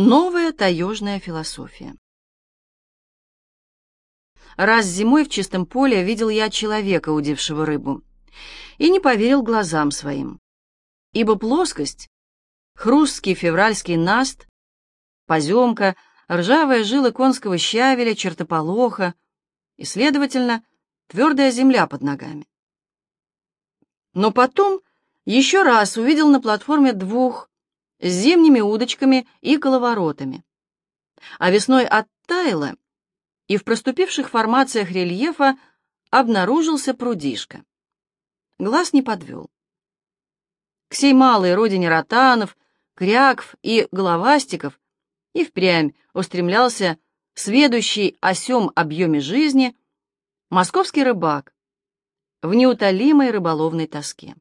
Новая таежная философия. Раз зимой в чистом поле видел я человека, удившего рыбу, и не поверил глазам своим, ибо плоскость, хрусткий февральский наст, поземка, ржавая жила конского щавеля, чертополоха и, следовательно, твердая земля под ногами. Но потом еще раз увидел на платформе двух с зимними удочками и коловоротами. А весной оттаяло, и в проступивших формациях рельефа обнаружился прудишка. Глаз не подвел. К сей малой родине ротанов, кряков и головастиков и впрямь устремлялся сведущий о сём объеме жизни московский рыбак в неутолимой рыболовной тоске.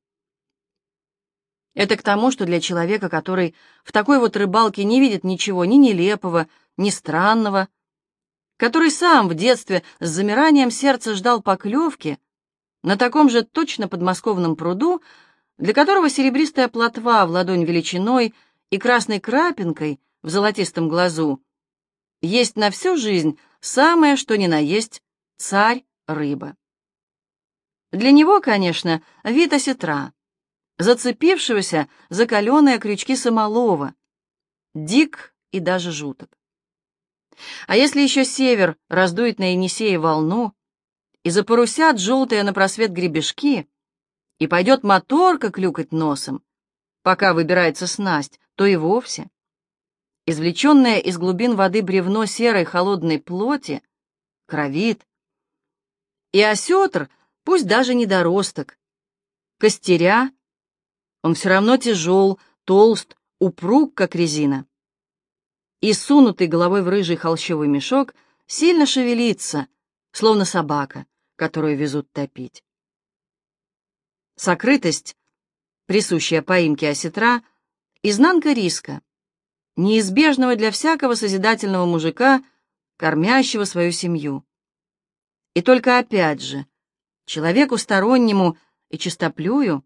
Это к тому, что для человека, который в такой вот рыбалке не видит ничего ни нелепого, ни странного, который сам в детстве с замиранием сердца ждал поклевки, на таком же точно подмосковном пруду, для которого серебристая плотва в ладонь величиной и красной крапинкой в золотистом глазу есть на всю жизнь самое, что ни на есть, царь-рыба. Для него, конечно, вид осетра — зацепившегося за каленые крючки самолова. Дик и даже жуток. А если еще север раздует на Енисее волну, и запорусят желтые на просвет гребешки, и пойдет моторка клюкать носом, пока выбирается снасть, то и вовсе. Извлеченное из глубин воды бревно серой холодной плоти кровит. И осетр, пусть даже недоросток, костеря он все равно тяжел, толст, упруг, как резина. И сунутый головой в рыжий холщовый мешок сильно шевелится, словно собака, которую везут топить. Сокрытость, присущая поимке осетра, изнанка риска, неизбежного для всякого созидательного мужика, кормящего свою семью. И только опять же, человеку стороннему и чистоплюю,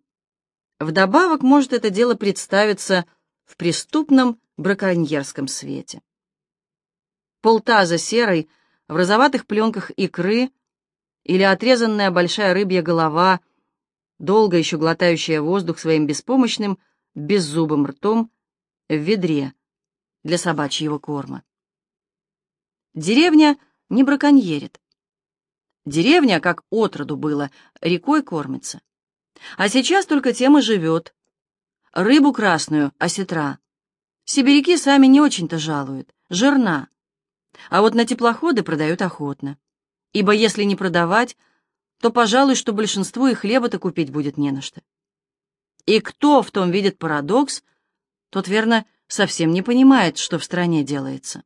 Вдобавок может это дело представиться в преступном браконьерском свете. Полтаза серой, в розоватых пленках икры или отрезанная большая рыбья голова, долго еще глотающая воздух своим беспомощным, беззубым ртом в ведре для собачьего корма. Деревня не браконьерит. Деревня, как отроду было, рекой кормится. А сейчас только тем и живет. Рыбу красную, осетра. Сибиряки сами не очень-то жалуют. Жирна. А вот на теплоходы продают охотно. Ибо если не продавать, то, пожалуй, что большинству и хлеба-то купить будет не на что. И кто в том видит парадокс, тот, верно, совсем не понимает, что в стране делается.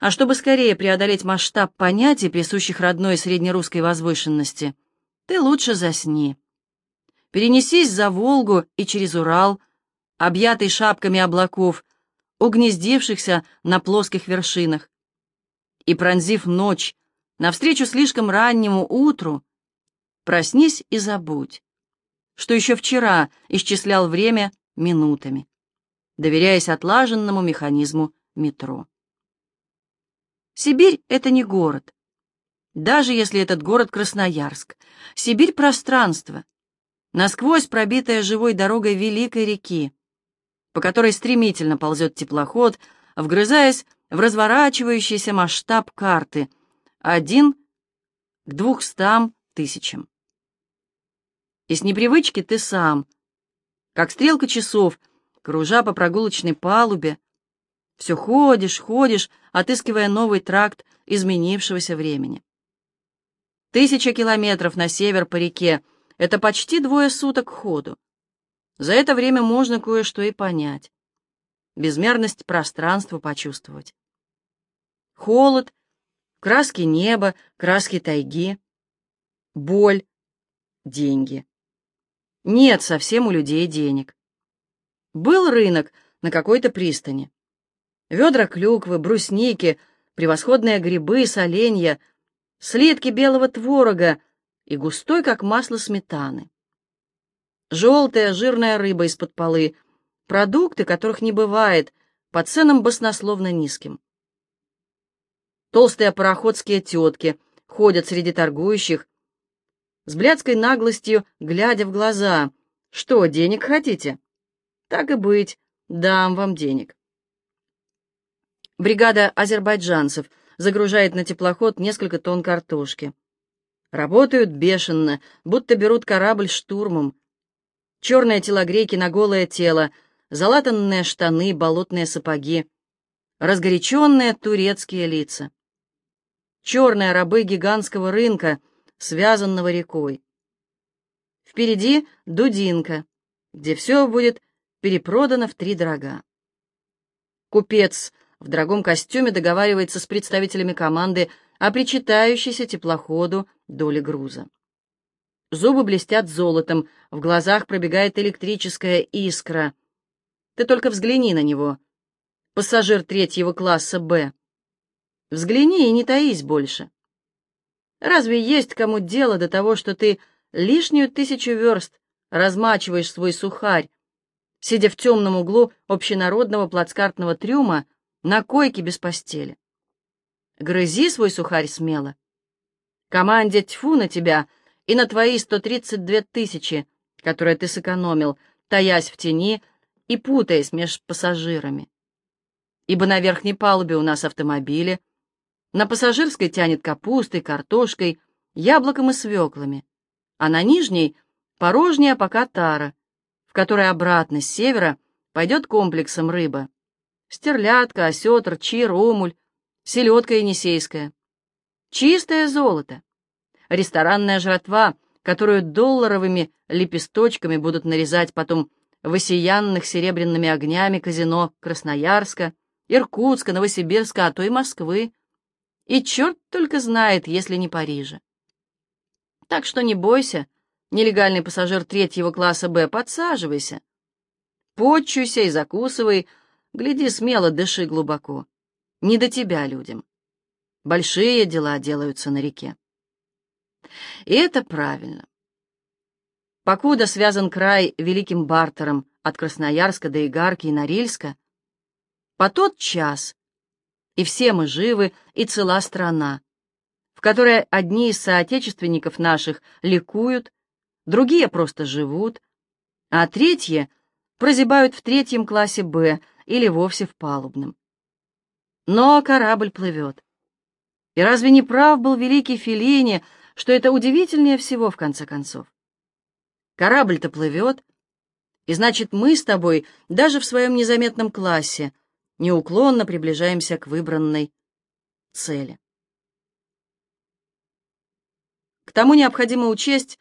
А чтобы скорее преодолеть масштаб понятий, присущих родной среднерусской возвышенности, ты лучше засни. Перенесись за Волгу и через Урал, объятый шапками облаков, угнездившихся на плоских вершинах. И, пронзив ночь, навстречу слишком раннему утру, проснись и забудь, что еще вчера исчислял время минутами, доверяясь отлаженному механизму метро. Сибирь — это не город, даже если этот город Красноярск. Сибирь — пространство, насквозь пробитая живой дорогой великой реки, по которой стремительно ползет теплоход, вгрызаясь в разворачивающийся масштаб карты — один к двухстам тысячам. И с непривычки ты сам, как стрелка часов, кружа по прогулочной палубе, все ходишь, ходишь, отыскивая новый тракт изменившегося времени. Тысяча километров на север по реке — это почти двое суток ходу. За это время можно кое-что и понять. Безмерность пространства почувствовать. Холод, краски неба, краски тайги, боль, деньги. Нет совсем у людей денег. Был рынок на какой-то пристани. Ведра клюквы, брусники, превосходные грибы, соленья — слитки белого творога и густой, как масло, сметаны. Желтая жирная рыба из-под полы, продукты, которых не бывает, по ценам баснословно низким. Толстые пароходские тетки ходят среди торгующих, с блядской наглостью, глядя в глаза. «Что, денег хотите?» «Так и быть, дам вам денег». Бригада азербайджанцев загружает на теплоход несколько тонн картошки. Работают бешено, будто берут корабль штурмом. Черные телогрейки на голое тело, залатанные штаны, болотные сапоги, разгоряченные турецкие лица. Черные рабы гигантского рынка, связанного рекой. Впереди Дудинка, где все будет перепродано в три дорога. Купец в дорогом костюме договаривается с представителями команды о причитающейся теплоходу доли груза. Зубы блестят золотом, в глазах пробегает электрическая искра. Ты только взгляни на него. Пассажир третьего класса «Б». Взгляни и не таись больше. Разве есть кому дело до того, что ты лишнюю тысячу верст размачиваешь свой сухарь, сидя в темном углу общенародного плацкартного трюма на койке без постели? Грызи свой сухарь смело. Команде тьфу на тебя и на твои 132 тысячи, которые ты сэкономил, таясь в тени и путаясь меж пассажирами. Ибо на верхней палубе у нас автомобили, на пассажирской тянет капустой, картошкой, яблоком и свеклами, а на нижней — порожняя пока тара, в которой обратно с севера пойдет комплексом рыба. Стерлядка, осетр, чир, омуль, селедка енисейская. Чистое золото. Ресторанная жратва, которую долларовыми лепесточками будут нарезать потом в осиянных серебряными огнями казино Красноярска, Иркутска, Новосибирска, а то и Москвы. И черт только знает, если не Парижа. Так что не бойся, нелегальный пассажир третьего класса «Б», подсаживайся. Почуйся и закусывай, гляди смело, дыши глубоко. Не до тебя людям. Большие дела делаются на реке. И это правильно. Покуда связан край великим бартером от Красноярска до Игарки и Норильска, по тот час и все мы живы, и цела страна, в которой одни из соотечественников наших ликуют, другие просто живут, а третьи прозябают в третьем классе «Б» или вовсе в палубном. Но корабль плывет. И разве не прав был великий Феллини, что это удивительнее всего, в конце концов? Корабль-то плывет, и значит, мы с тобой даже в своем незаметном классе неуклонно приближаемся к выбранной цели. К тому необходимо учесть,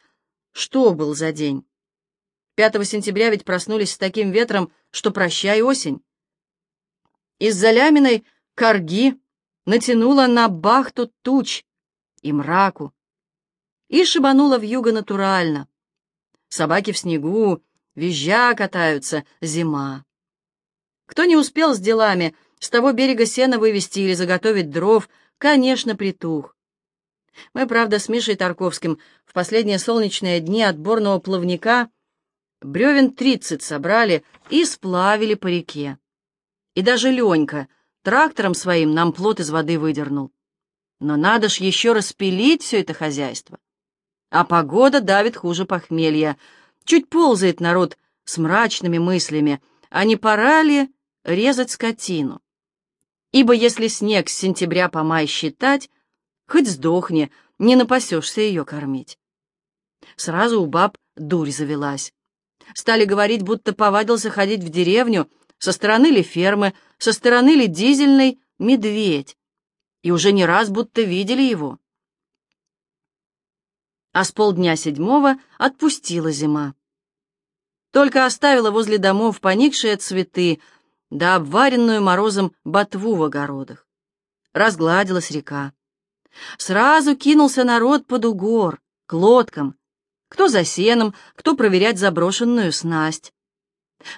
что был за день. 5 сентября ведь проснулись с таким ветром, что прощай осень. Из-за ляминой корги натянула на бахту туч и мраку и шибанула в юго натурально. Собаки в снегу, визжа катаются, зима. Кто не успел с делами, с того берега сена вывести или заготовить дров, конечно, притух. Мы, правда, с Мишей Тарковским в последние солнечные дни отборного плавника бревен тридцать собрали и сплавили по реке. И даже Ленька трактором своим нам плот из воды выдернул. Но надо ж еще распилить все это хозяйство. А погода давит хуже похмелья. Чуть ползает народ с мрачными мыслями, а не пора ли резать скотину. Ибо если снег с сентября по май считать, хоть сдохни, не напасешься ее кормить. Сразу у баб дурь завелась. Стали говорить, будто повадился ходить в деревню, со стороны ли фермы, со стороны ли дизельной, медведь. И уже не раз будто видели его. А с полдня седьмого отпустила зима. Только оставила возле домов поникшие цветы, да обваренную морозом ботву в огородах. Разгладилась река. Сразу кинулся народ под угор, к лодкам, кто за сеном, кто проверять заброшенную снасть.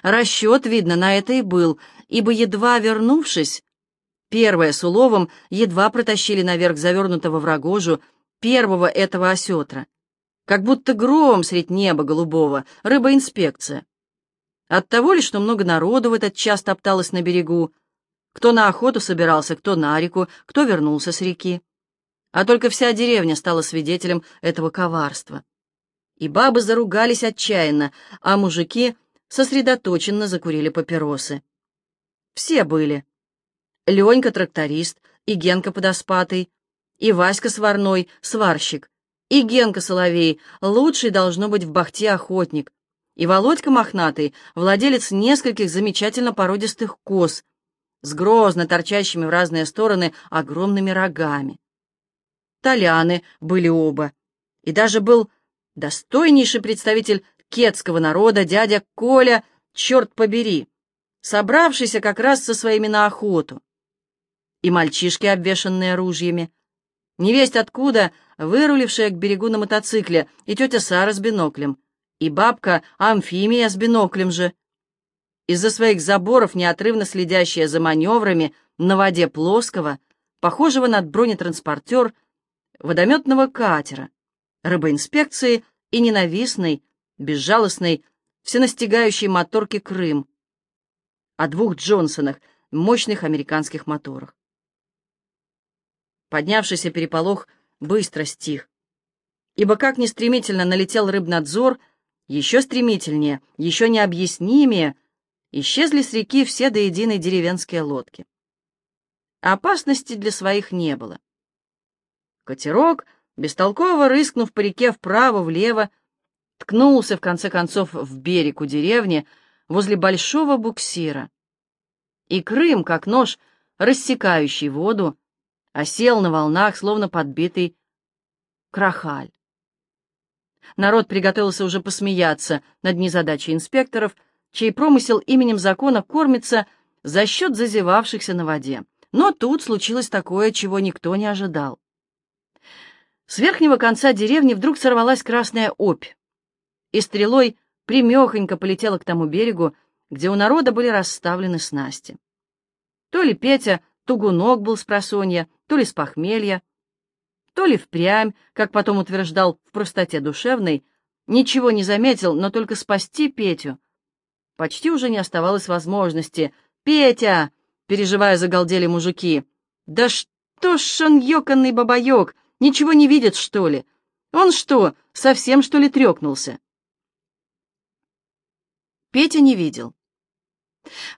Расчет, видно, на это и был, ибо, едва вернувшись, первое с уловом едва протащили наверх завернутого в рогожу первого этого осетра, как будто гром средь неба голубого, рыбоинспекция. От того ли, что много народу в этот час топталось на берегу, кто на охоту собирался, кто на реку, кто вернулся с реки. А только вся деревня стала свидетелем этого коварства. И бабы заругались отчаянно, а мужики сосредоточенно закурили папиросы. Все были. Ленька тракторист, и Генка подоспатый, и Васька сварной, сварщик, и Генка Соловей, лучший должно быть в бахте охотник, и Володька Мохнатый, владелец нескольких замечательно породистых коз, с грозно торчащими в разные стороны огромными рогами. Толяны были оба, и даже был достойнейший представитель кетского народа, дядя Коля, черт побери, собравшийся как раз со своими на охоту. И мальчишки, обвешанные ружьями, невесть откуда, вырулившая к берегу на мотоцикле, и тетя Сара с биноклем, и бабка Амфимия с биноклем же. Из-за своих заборов, неотрывно следящая за маневрами на воде плоского, похожего на бронетранспортер, водометного катера, рыбоинспекции и ненавистной, безжалостной, всенастигающей моторки «Крым», о двух Джонсонах, мощных американских моторах. Поднявшийся переполох быстро стих, ибо как ни стремительно налетел рыбнадзор — еще стремительнее, еще необъяснимее, исчезли с реки все до единой деревенские лодки. Опасности для своих не было. Катерок, бестолково рыскнув по реке вправо-влево, ткнулся, в конце концов, в берег у деревни возле большого буксира. И Крым, как нож, рассекающий воду, осел на волнах, словно подбитый крахаль. Народ приготовился уже посмеяться над незадачей инспекторов, чей промысел именем закона кормится за счет зазевавшихся на воде. Но тут случилось такое, чего никто не ожидал. С верхнего конца деревни вдруг сорвалась красная опь, и стрелой примехонько полетела к тому берегу, где у народа были расставлены снасти. То ли Петя тугунок был с просонья, то ли с похмелья, то ли впрямь, как потом утверждал в простоте душевной, ничего не заметил, но только спасти Петю. Почти уже не оставалось возможности. «Петя!» — переживая загалдели мужики. «Да что ж он ёканный бабаёк, ничего не видит, что ли? Он что, совсем, что ли, трёкнулся?» Петя не видел.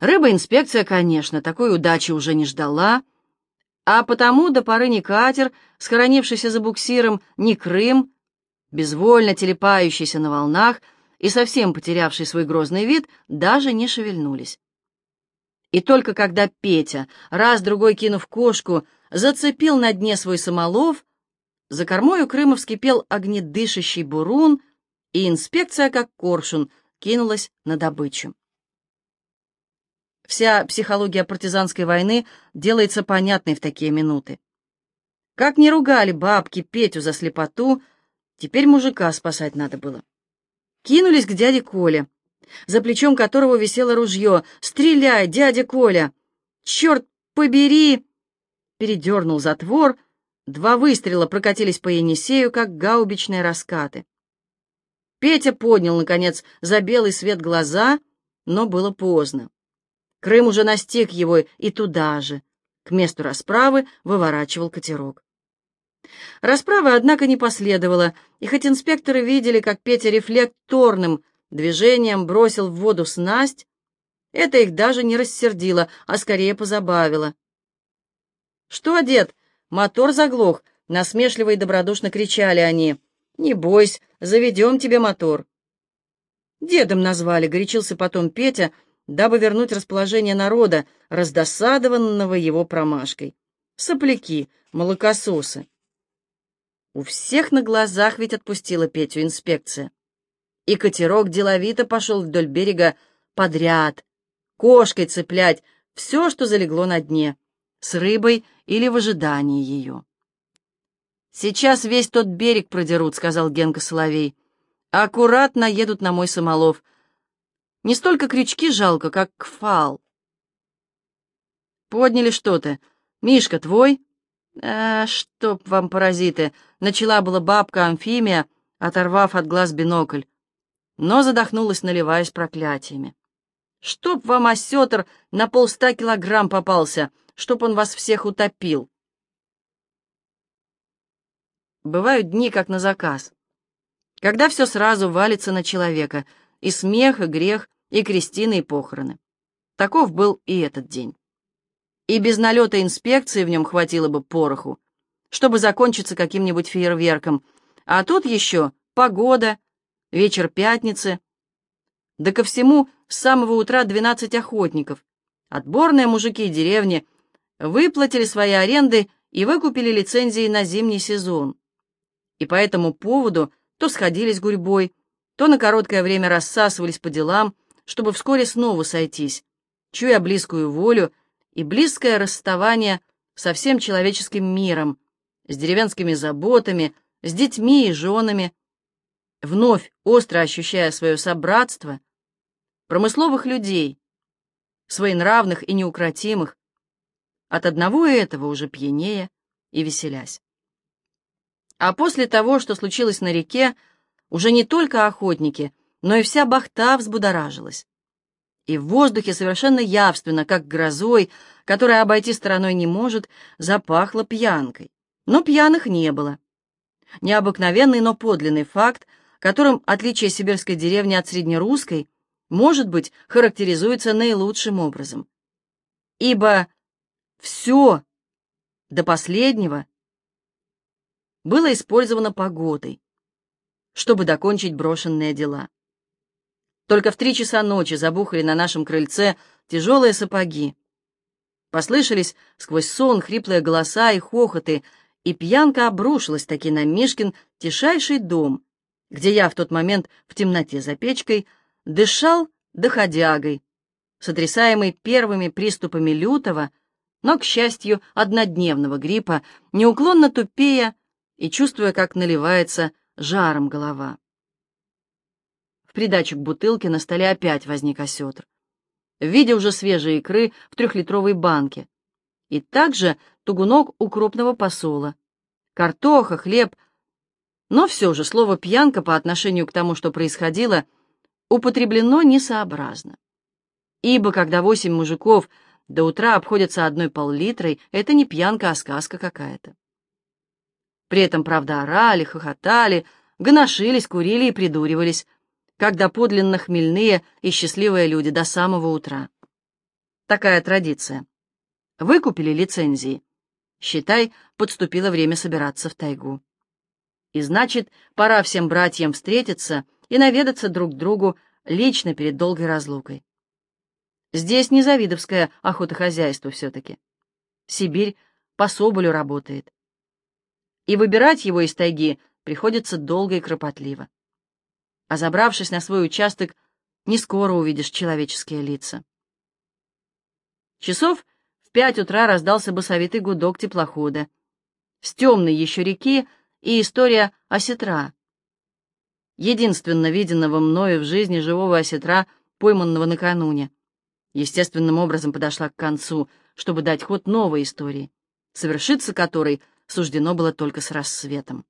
Рыба-инспекция, конечно, такой удачи уже не ждала, — а потому до поры ни катер, схоронившийся за буксиром, ни Крым, безвольно телепающийся на волнах и совсем потерявший свой грозный вид, даже не шевельнулись. И только когда Петя, раз-другой кинув кошку, зацепил на дне свой самолов, за кормою Крыма вскипел огнедышащий бурун, и инспекция, как коршун, кинулась на добычу. Вся психология партизанской войны делается понятной в такие минуты. Как не ругали бабки Петю за слепоту, теперь мужика спасать надо было. Кинулись к дяде Коле, за плечом которого висело ружье. «Стреляй, дядя Коля! Черт побери!» Передернул затвор, два выстрела прокатились по Енисею, как гаубичные раскаты. Петя поднял, наконец, за белый свет глаза, но было поздно. Крым уже настиг его и туда же. К месту расправы выворачивал катерок. Расправы, однако, не последовало, и хоть инспекторы видели, как Петя рефлекторным движением бросил в воду снасть, это их даже не рассердило, а скорее позабавило. «Что, дед, мотор заглох?» — насмешливо и добродушно кричали они. «Не бойся, заведем тебе мотор». Дедом назвали, горячился потом Петя, дабы вернуть расположение народа, раздосадованного его промашкой. Сопляки, молокососы. У всех на глазах ведь отпустила Петю инспекция. И катерок деловито пошел вдоль берега подряд, кошкой цеплять все, что залегло на дне, с рыбой или в ожидании ее. «Сейчас весь тот берег продерут», — сказал Генка Соловей. «Аккуратно едут на мой самолов. Не столько крючки жалко, как кфал. Подняли что-то. Мишка, твой? А, чтоб вам, паразиты! Начала была бабка Амфимия, оторвав от глаз бинокль, но задохнулась, наливаясь проклятиями. Чтоб вам осетр на полста килограмм попался, чтоб он вас всех утопил. Бывают дни, как на заказ, когда все сразу валится на человека, и смех, и грех, и крестины, и похороны. Таков был и этот день. И без налета инспекции в нем хватило бы пороху, чтобы закончиться каким-нибудь фейерверком. А тут еще погода, вечер пятницы. Да ко всему с самого утра двенадцать охотников, отборные мужики деревни, выплатили свои аренды и выкупили лицензии на зимний сезон. И по этому поводу то сходились гурьбой, то на короткое время рассасывались по делам, чтобы вскоре снова сойтись, чуя близкую волю и близкое расставание со всем человеческим миром, с деревенскими заботами, с детьми и женами, вновь остро ощущая свое собратство, промысловых людей, своенравных и неукротимых, от одного этого уже пьянее и веселясь. А после того, что случилось на реке, уже не только охотники, но и вся бахта взбудоражилась. И в воздухе совершенно явственно, как грозой, которая обойти стороной не может, запахло пьянкой. Но пьяных не было. Необыкновенный, но подлинный факт, которым отличие сибирской деревни от среднерусской, может быть, характеризуется наилучшим образом. Ибо все до последнего было использовано погодой, чтобы докончить брошенные дела. Только в три часа ночи забухали на нашем крыльце тяжелые сапоги. Послышались сквозь сон хриплые голоса и хохоты, и пьянка обрушилась таки на Мишкин тишайший дом, где я в тот момент в темноте за печкой дышал доходягой, сотрясаемый первыми приступами лютого, но, к счастью, однодневного гриппа, неуклонно тупея и чувствуя, как наливается жаром голова придачу к бутылке на столе опять возник осетр. В виде уже свежей икры в трехлитровой банке. И также тугунок укропного посола. Картоха, хлеб. Но все же слово «пьянка» по отношению к тому, что происходило, употреблено несообразно. Ибо когда восемь мужиков до утра обходятся одной пол-литрой, это не пьянка, а сказка какая-то. При этом, правда, орали, хохотали, гоношились, курили и придуривались, когда подлинно хмельные и счастливые люди до самого утра. Такая традиция. Выкупили лицензии. Считай, подступило время собираться в тайгу. И значит, пора всем братьям встретиться и наведаться друг к другу лично перед долгой разлукой. Здесь не завидовское охотохозяйство все-таки. Сибирь по соболю работает. И выбирать его из тайги приходится долго и кропотливо а забравшись на свой участок, не скоро увидишь человеческие лица. Часов в пять утра раздался басовитый гудок теплохода. С темной еще реки и история осетра. Единственно виденного мною в жизни живого осетра, пойманного накануне. Естественным образом подошла к концу, чтобы дать ход новой истории, совершиться которой суждено было только с рассветом.